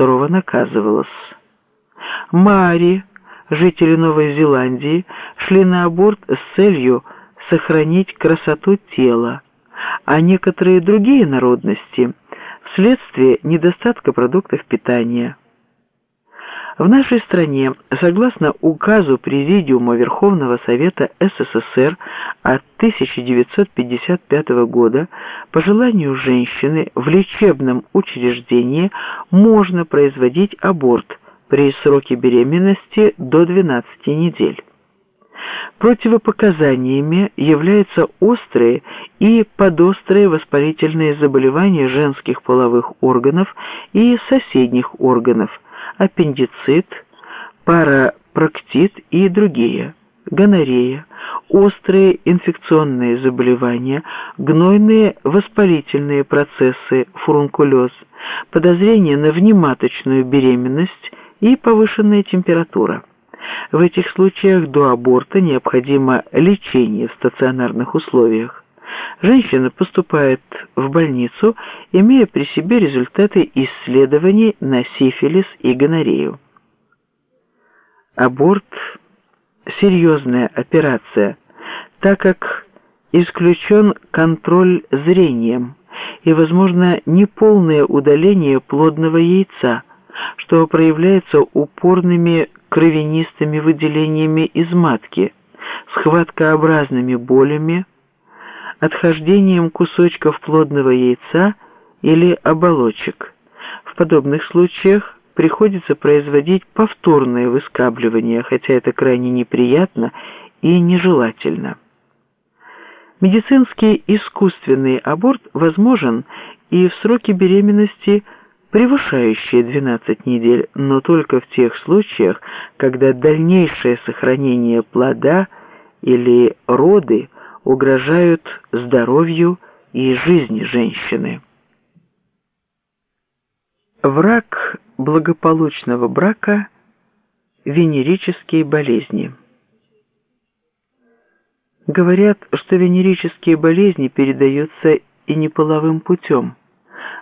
сурово наказывалось. Мари, жители Новой Зеландии, шли на аборт с целью сохранить красоту тела, а некоторые другие народности вследствие недостатка продуктов питания. В нашей стране, согласно указу Президиума Верховного Совета СССР от 1955 года, по желанию женщины в лечебном учреждении можно производить аборт при сроке беременности до 12 недель. Противопоказаниями являются острые и подострые воспалительные заболевания женских половых органов и соседних органов – аппендицит, парапроктит и другие, гонорея, острые инфекционные заболевания, гнойные воспалительные процессы, фурункулез, подозрение на внематочную беременность и повышенная температура. В этих случаях до аборта необходимо лечение в стационарных условиях. Женщина поступает в больницу, имея при себе результаты исследований на сифилис и гонорею. Аборт – серьезная операция, так как исключен контроль зрением и, возможно, неполное удаление плодного яйца, что проявляется упорными кровянистыми выделениями из матки, схваткообразными болями, отхождением кусочков плодного яйца или оболочек. В подобных случаях приходится производить повторное выскабливание, хотя это крайне неприятно и нежелательно. Медицинский искусственный аборт возможен и в сроке беременности превышающие 12 недель, но только в тех случаях, когда дальнейшее сохранение плода или роды – угрожают здоровью и жизни женщины. Враг благополучного брака – венерические болезни. Говорят, что венерические болезни передаются и неполовым путем.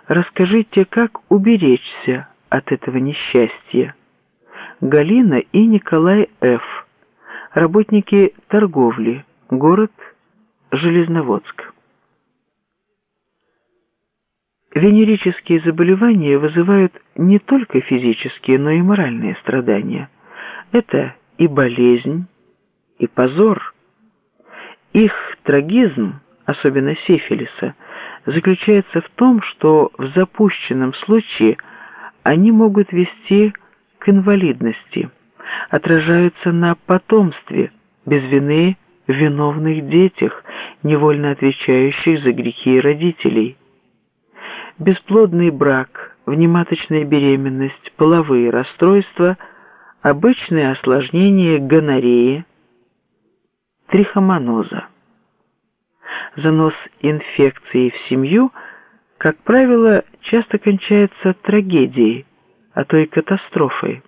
Расскажите, как уберечься от этого несчастья. Галина и Николай Ф. Работники торговли. Город Железноводск. Венерические заболевания вызывают не только физические, но и моральные страдания. Это и болезнь, и позор. Их трагизм, особенно сифилиса, заключается в том, что в запущенном случае они могут вести к инвалидности, отражаются на потомстве, без вины виновных детях, невольно отвечающих за грехи родителей. Бесплодный брак, внематочная беременность, половые расстройства, обычные осложнения гонореи, трихомоноза. Занос инфекции в семью, как правило, часто кончается трагедией, а то и катастрофой.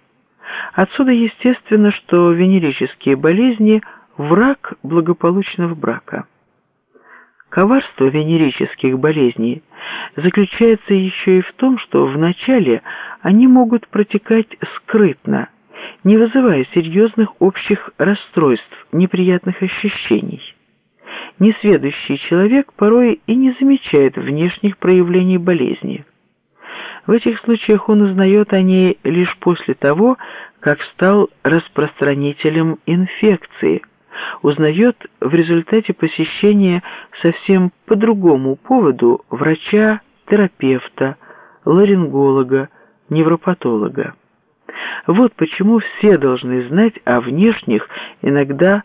Отсюда естественно, что венерические болезни – враг благополучного брака. Коварство венерических болезней заключается еще и в том, что вначале они могут протекать скрытно, не вызывая серьезных общих расстройств, неприятных ощущений. Несведущий человек порой и не замечает внешних проявлений болезни. В этих случаях он узнает о ней лишь после того, как стал распространителем инфекции – узнает в результате посещения совсем по другому поводу врача, терапевта, ларинголога, невропатолога. Вот почему все должны знать о внешних, иногда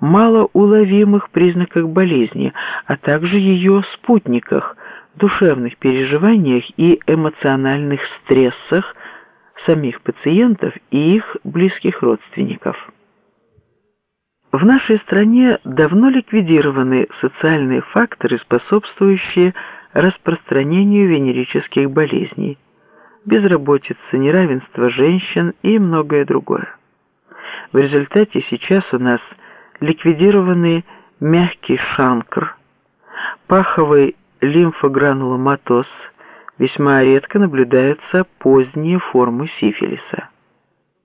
малоуловимых признаках болезни, а также ее спутниках, душевных переживаниях и эмоциональных стрессах самих пациентов и их близких родственников. В нашей стране давно ликвидированы социальные факторы, способствующие распространению венерических болезней, безработица, неравенство женщин и многое другое. В результате сейчас у нас ликвидированы мягкий шанкр, паховый лимфогрануломатоз, Весьма редко наблюдаются поздние формы сифилиса.